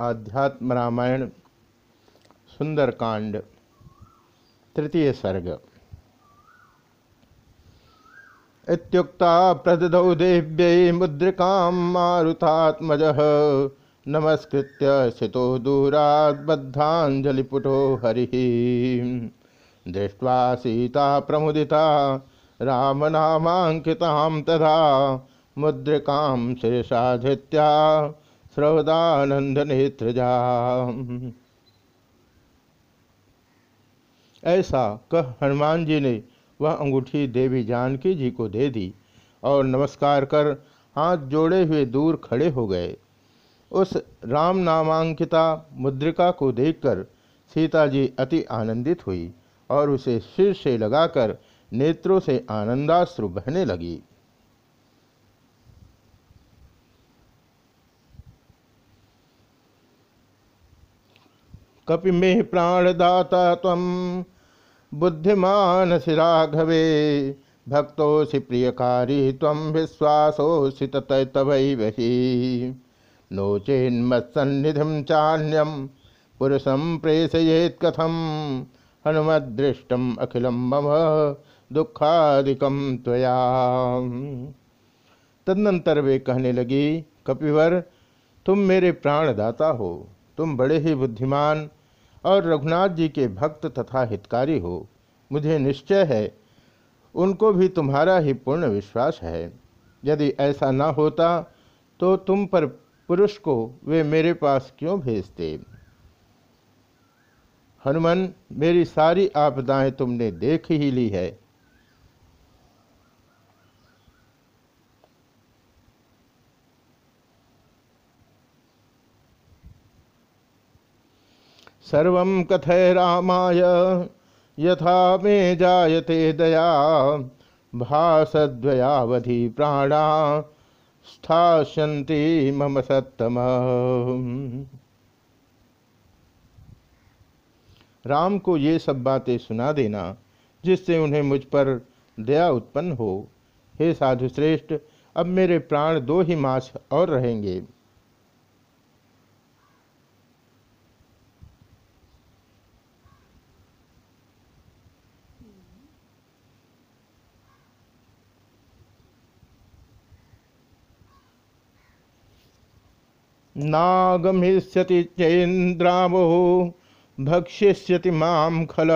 आध्यात्म रामायण, सुंदरकांड, तृतीय सर्ग। इत्युक्ता प्रददौ देव्यै मुद्रिकां मारुतात्मज, नमस्कृत्य स्थितो दूरात् बद्धाञ्जलिपुटो हरिः। दृष्ट्वा सीता प्रमुदिता, रामनामाङ्कितां तथा मुद्रिकां शिरसाधृत्या श्रवदानंद नेत्रजा ऐसा कह हनुमान जी ने वह अंगूठी देवी जानकी जी को दे दी और नमस्कार कर हाथ जोड़े हुए दूर खड़े हो गए। उस राम नामांकिता मुद्रिका को देखकर सीता जी अति आनंदित हुई और उसे सिर से लगाकर नेत्रों से आनंदाश्रु बहने लगी। कपि मे प्राणदाता तम बुद्धिमान राघवे भक्तोसि प्रियकारी तम विश्वासोसि ततवै वही नो चेन्मत्सन्निधि चान्यम पुरुषम प्रेषयेत कथम हनुमदृष्टम अखिलम मम दुखादिकम त्वया। तदनंतर वे कहने लगी, कपिवर, तुम मेरे प्राणदाता हो। तुम बड़े ही बुद्धिमान और रघुनाथ जी के भक्त तथा हितकारी हो। मुझे निश्चय है, उनको भी तुम्हारा ही पूर्ण विश्वास है। यदि ऐसा न होता तो तुम पर पुरुष को वे मेरे पास क्यों भेजते? हनुमान, मेरी सारी आपदाएँ तुमने देख ही ली है। सर्व कथय रामाय, यथा मे जायते दया भाषद्वयावधि प्राणा स्थाशंति मम सत्तम। राम को ये सब बातें सुना देना, जिससे उन्हें मुझ पर दया उत्पन्न हो, हे साधु श्रेष्ठ, अब मेरे प्राण दो ही मास और रहेंगे। नागमिष्यति चेन्द्रावो भक्ष्यति माम खल।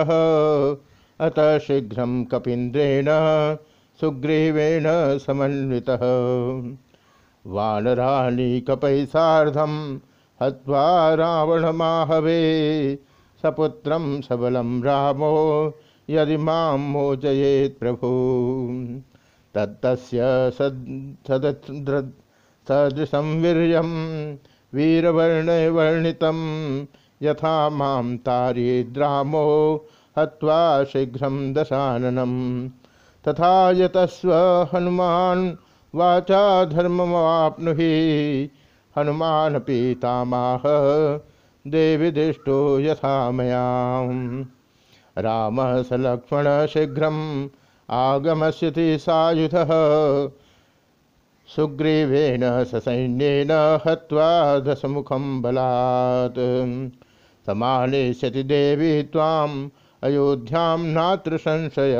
अतः शीघ्र कपीन्द्रेण सुग्रीवेण समन्वित। वानराणी कपै साधम हवा रावणमाहवे, सपुत्र सबलम रामो यदि माँ मोचयेत् प्रभु। तत्तस्य सदृशं वीर्यं वीरवर्ण वर्णित। यथा माँ तारेद्रामो हत्वा शीघ्र दशाननम तथा यतस्व हनुमान वाचा धर्मवाप्नुहि हनुमान पीतामाह देविदिष्टो यथा मया। राम स लक्ष्मण शीघ्र आगमस्यति सायुध सुग्रीवेण ससैन्येन हत्वा दशमुखं बलात्। समानेष्यति देवी ताम अयोध्यां नात्र संशय।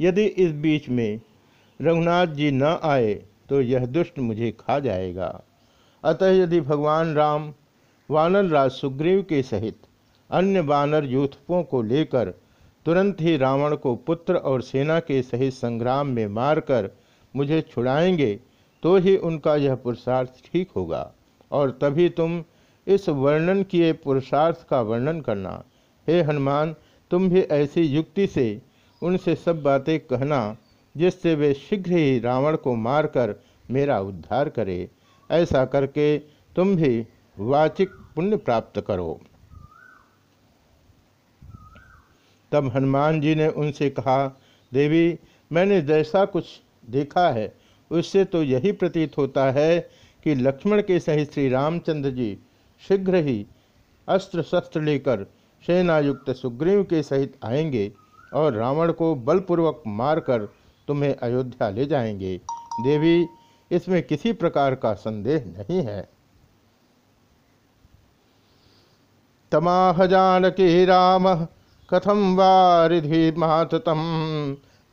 यदि इस बीच में रघुनाथ जी न आए तो यह दुष्ट मुझे खा जाएगा। अतः यदि भगवान राम वानर राज सुग्रीव के सहित अन्य वानर यूथपों को लेकर तुरंत ही रावण को पुत्र और सेना के सहित संग्राम में मारकर मुझे छुड़ाएँगे तो ही उनका यह पुरुषार्थ ठीक होगा। और तभी तुम इस वर्णन किए पुरुषार्थ का वर्णन करना। हे हनुमान, तुम भी ऐसी युक्ति से उनसे सब बातें कहना, जिससे वे शीघ्र ही रावण को मारकर मेरा उद्धार करे। ऐसा करके तुम भी वाचिक पुण्य प्राप्त करो। तब हनुमान जी ने उनसे कहा, देवी, मैंने जैसा कुछ देखा है, उससे तो यही प्रतीत होता है कि लक्ष्मण के सहित श्री रामचंद्र जी शीघ्र ही अस्त्र शस्त्र लेकर सेनायुक्त सुग्रीव के सहित आएँगे और रावण को बलपूर्वक मारकर तुम्हें अयोध्या ले जाएँगे। देवी, इसमें किसी प्रकार का संदेह नहीं है। तमाह जानकी राम कथम वारिधि माततम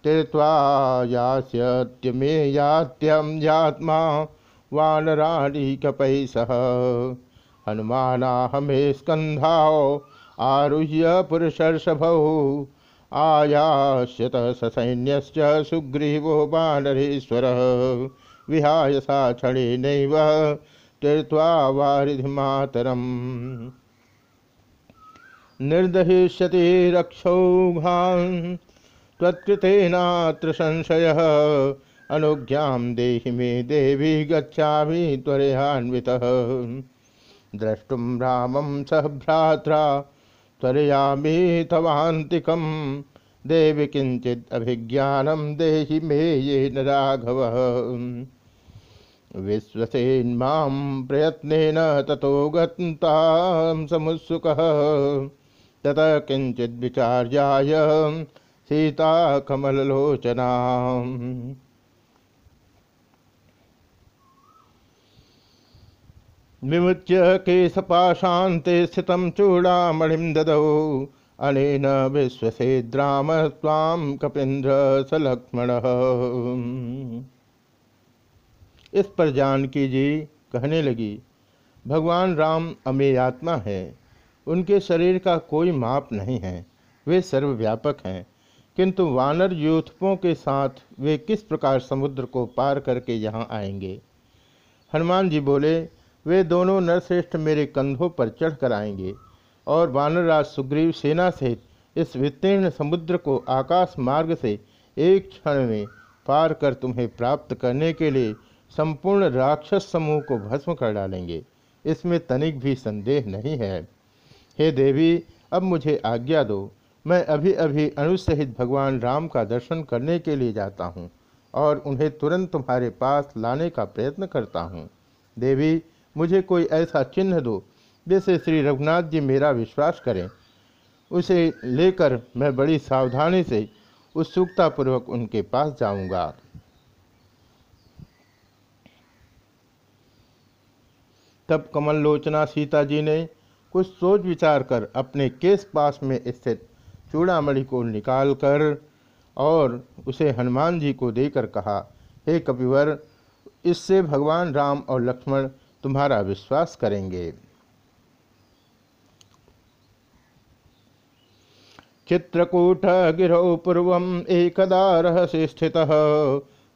तीर्वा यास्यत्यमे यात्यम यात्मा वानराणी कपै सह। हनुमाना हमें स्कंधाओ आरुह्य पुरुषर्षभौ। आयास्यत ससैन्य सुग्रीवो बानरेश्वर। विहाय सा क्षणे नैव तीर्वा वारिधिमातरम् निर्दहिष्यति रक्षौघान् त्वत्कृतेनात्र संशयः। अनुज्ञां देहि मे देवी गच्छामि त्वरयान्वितः द्रष्टुम रामम सह भ्रात्रा, त्वरयामी तवान्तिकम देवी किंचित अभिज्ञानम देहि मे ये न राघव विश्वसेन्मां प्रयत्नेन ततो गतां समुत्सुकः। ततः किंचित विचार्याय सीता कमललोचना विमुच्य केशपाशान्ते स्थित चूड़ामणिं ददौ। अनेन विश्वसेद्राम स्वाम कपीन्द्र स लक्ष्मण इस पर जानकी जी कहने लगी, भगवान राम अमेयात्मा है। उनके शरीर का कोई माप नहीं है। वे सर्वव्यापक हैं। किंतु वानर यूथपों के साथ वे किस प्रकार समुद्र को पार करके यहाँ आएँगे? हनुमान जी बोले, वे दोनों नरश्रेष्ठ मेरे कंधों पर चढ़ कर आएँगे और वानरराज सुग्रीव सेना सहित इस वितीर्ण समुद्र को आकाश मार्ग से एक क्षण में पार कर तुम्हें प्राप्त करने के लिए संपूर्ण राक्षस समूह को भस्म कर डालेंगे। इसमें तनिक भी संदेह नहीं है। हे देवी, अब मुझे आज्ञा दो। मैं अभी अभी अनुसहित भगवान राम का दर्शन करने के लिए जाता हूँ और उन्हें तुरंत तुम्हारे पास लाने का प्रयत्न करता हूँ। देवी, मुझे कोई ऐसा चिन्ह दो जैसे श्री रघुनाथ जी मेरा विश्वास करें। उसे लेकर मैं बड़ी सावधानी से उत्सुकतापूर्वक उनके पास जाऊँगा। तब कमल लोचना सीता जी ने कुछ सोच विचार कर अपने केस पास में स्थित चूड़ामणि को निकाल कर और उसे हनुमान जी को देकर कहा, हे कपिवर, इससे भगवान राम और लक्ष्मण तुम्हारा विश्वास करेंगे। चित्रकूट गिरौ पूर्व एकदा रहस्य स्थित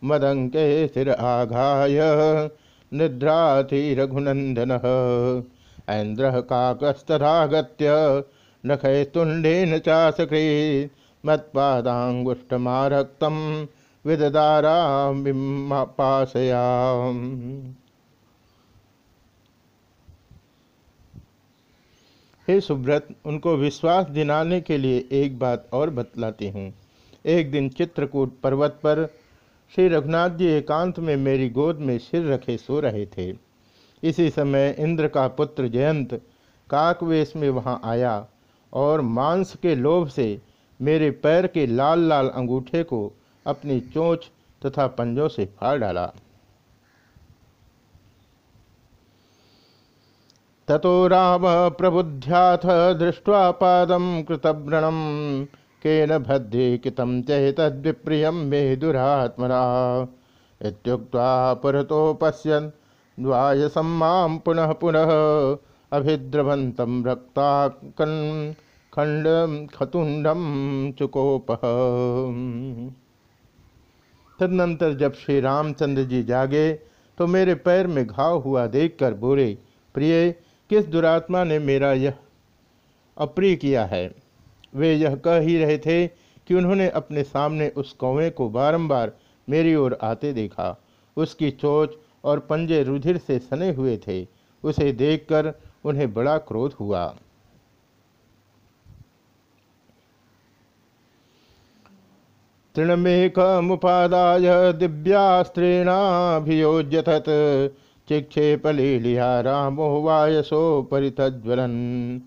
मदंके सिर आघाय निद्राथि रघुनंदन ऐन्द्र काकस्तथागत्य नखैतुंडेन चासकृ मत्पादांगुष्टमारक्तम विददारा पाशया हे सुब्रत उनको विश्वास दिलाने के लिए एक बात और बतलाती हूँ। एक दिन चित्रकूट पर्वत पर श्री रघुनाथ जी एकांत में मेरी गोद में सिर रखे सो रहे थे। इसी समय इंद्र का पुत्र जयंत काकवेश में वहाँ आया और मांस के लोभ से मेरे पैर के लाल लाल अंगूठे को अपनी चोंच तथा पंजों से फाड़ डाला। ततो राम प्रबुद्ध्याथ दृष्ट्वा पादम कृतव्रणम केन भद्रे कितम चेतद्विप्रियम मे दुरात्मना। इत्युक्त्वा पुरतो पश्यन् द्वायसम्मां पुनः पुनः अभिद्रवन्तं रक्ताकन् खंड खतुंडम चुकोप। तदनंतर जब श्री रामचंद्र जी जागे तो मेरे पैर में घाव हुआ देखकर बोले, प्रिय, किस दुरात्मा ने मेरा यह अप्रिय किया है? वे यह कह ही रहे थे कि उन्होंने अपने सामने उस कौवे को बारंबार मेरी ओर आते देखा। उसकी चोच और पंजे रुधिर से सने हुए थे। उसे देखकर उन्हें बड़ा क्रोध हुआ। तृणमेक मुपादाय दिव्यास्त्रेणाभियोज्यथ चिक्षेपलीलिया रामो वायसो परितज्वलन्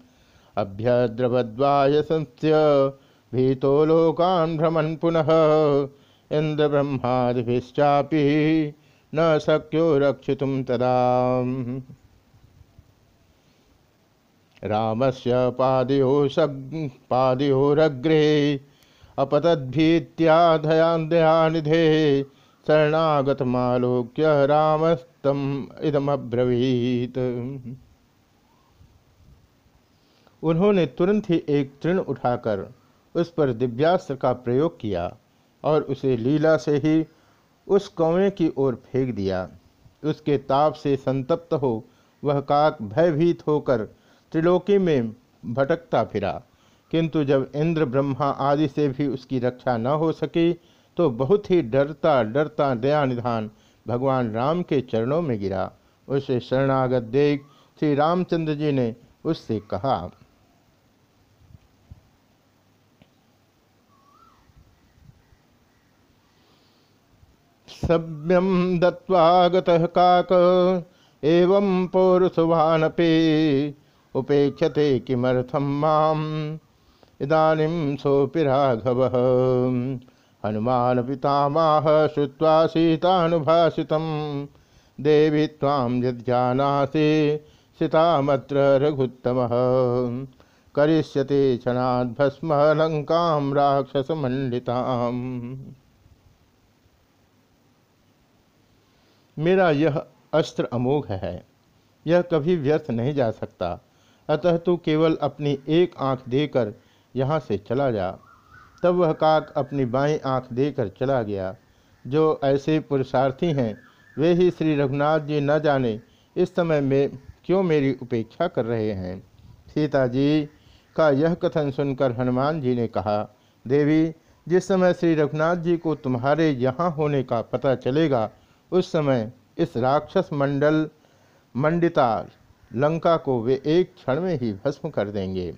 अभ्यद्रवद्वायसंस्य भीतो लोकान् भ्रमन् पुनः। इंद्र ब्रह्मादिभिश्चापि न शक्यो रक्षित तदा। रामस्य पादयो पादयोरग्रे अपतद्भीत्याधयान्दयानिधे शरणागतमालोक्य रामस्तम इदमब्रवीत। उन्होंने तुरंत ही एक तृण उठाकर उस पर दिव्यास्त्र का प्रयोग किया और उसे लीला से ही उस कौवे की ओर फेंक दिया। उसके ताप से संतप्त हो वह काक भयभीत होकर त्रिलोकी में भटकता फिरा। किंतु जब इंद्र, ब्रह्मा आदि से भी उसकी रक्षा न हो सकी तो बहुत ही डरता डरता दया निधान भगवान राम के चरणों में गिरा। उसे शरणागत देख श्री रामचंद्र जी ने उससे कहा सभ्यम दत्वागत काक, एवं पौरुषवानपे उपेक्षते किमर्थम माम? इदानीम सोपि राघव। हनुमान पितामह श्रुवा सीतानुभाषित देवी ताम यज्ञानासी सीतामत्र रघुत्तम। करिष्यति भस्म लंका मेरा यह अस्त्र अमोघ है। यह कभी व्यर्थ नहीं जा सकता। अतः तू केवल अपनी एक आँख देकर यहाँ से चला जा। तब वह काक अपनी बाई आँख देकर चला गया। जो ऐसे पुरुषार्थी हैं, वे ही श्री रघुनाथ जी न जाने इस समय में क्यों मेरी उपेक्षा कर रहे हैं? सीता जी, का यह कथन सुनकर हनुमान जी ने कहा, देवी, जिस समय श्री रघुनाथ जी को तुम्हारे यहाँ होने का पता चलेगा उस समय इस राक्षस मंडल मंडिता लंका को वे एक क्षण में ही भस्म कर देंगे।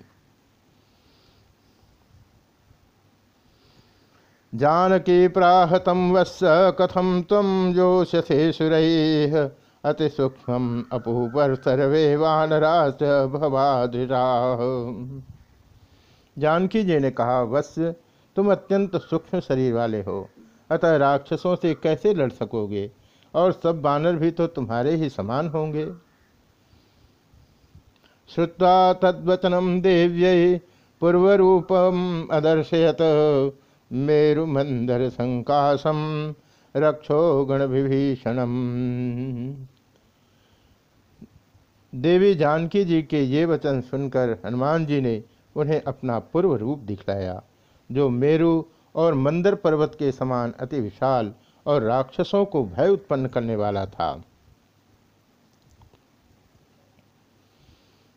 जानकी प्राहतम वत्स कथम तम जोशसे सुर अति सूक्ष्म अपूपर सर्वे वानरास भवाधिरा जानकी जी ने कहा वत्स तुम अत्यंत सूक्ष्म शरीर वाले हो, अतः राक्षसों से कैसे लड़ सकोगे? और सब बानर भी तो तुम्हारे ही समान होंगे। श्रुवा तद्वचनम देव्य पूर्वरूपम अदर्शयत। मेरुमंदर संकाशम रक्षो गण विभीषणम देवी जानकी जी के ये वचन सुनकर हनुमान जी ने उन्हें अपना पूर्व रूप दिखलाया, जो मेरु और मंदर पर्वत के समान अति विशाल और राक्षसों को भय उत्पन्न करने वाला था।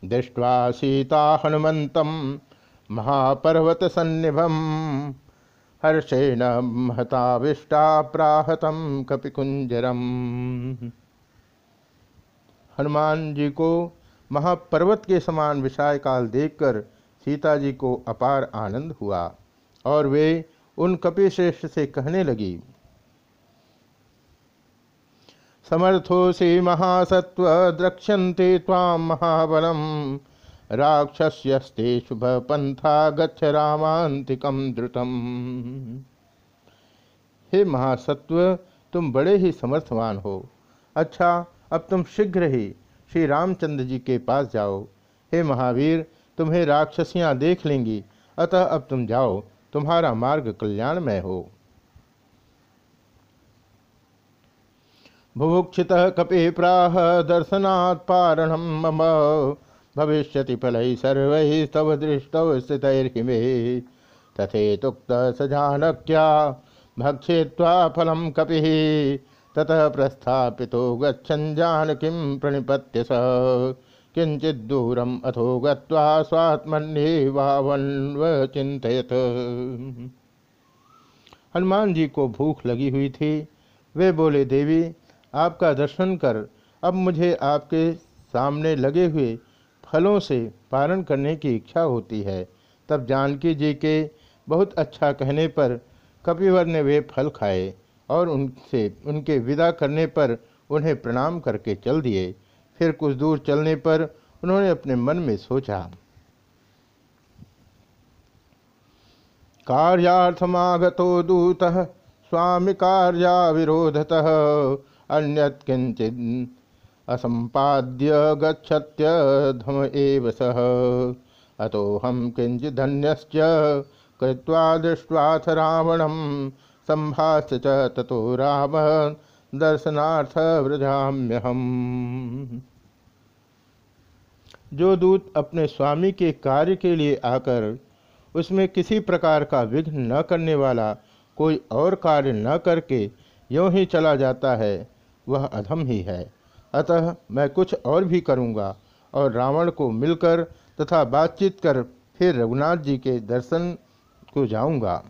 दृष्टवा सीता हनुमत महापर्वत सन्निभम, हर्षेण महताविष्टा प्राहतम कपिकुंजरम। हनुमान जी को महापर्वत के समान विषय काल देखकर सीता जी को अपार आनंद हुआ और वे उन कपिश्रेष्ठ से कहने लगी समर्थोसी महासत्व द्रक्ष्यन्ते ताम महाबलम राक्षस्यस्ते शुभ पंथा गच्छ रामांतिकम द्रुतम। हे महासत्व तुम बड़े ही समर्थवान हो। अच्छा अब तुम शीघ्र ही श्री रामचंद्र जी के पास जाओ। हे महावीर, तुम्हें राक्षसियाँ देख लेंगी। अतः अब तुम जाओ, तुम्हारा मार्ग कल्याणमय हो। बुभुक्षि कपि प्राह दर्शनात् पारणम मम। भविष्य फल सर्व तव दृष्टव स्थितर्मे तथेतुक्त सजानक्या भक्षेत्वा फलम कपि। ततः प्रस्थापितो गच्छन् जानकीं प्रणिपत्य स। किंचिदूरम अथो गत्वा चिंतित हनुमान जी को भूख लगी हुई थी। वे बोले, देवी आपका दर्शन कर, अब मुझे आपके सामने लगे हुए फलों से पारण करने की इच्छा होती है। तब जानकी जी के बहुत अच्छा कहने पर कपिवर ने वे फल खाए और उनसे, उनके विदा करने पर उन्हें प्रणाम करके चल दिए। फिर कुछ दूर चलने पर उन्होंने अपने मन में सोचा, कार्यार्थमागतो दूत, स्वामी कार्या विरोधतः अन्यत असंपाद्य गच्छत्यधम एव सह अतो हम किंचित धन्यश्च कृत्वा दृष्ट्वाथ रावणम संभाष्य च ततो राम दर्शनार्थ व्रजाम्यहम जो दूत अपने स्वामी के कार्य के लिए आकर उसमें किसी प्रकार का विघ्न न करने वाला कोई और कार्य न करके यों ही चला जाता है वह अधम ही है। अतः मैं कुछ और भी करूँगा और रावण को मिलकर तथा बातचीत कर फिर रघुनाथ जी के दर्शन को जाऊँगा।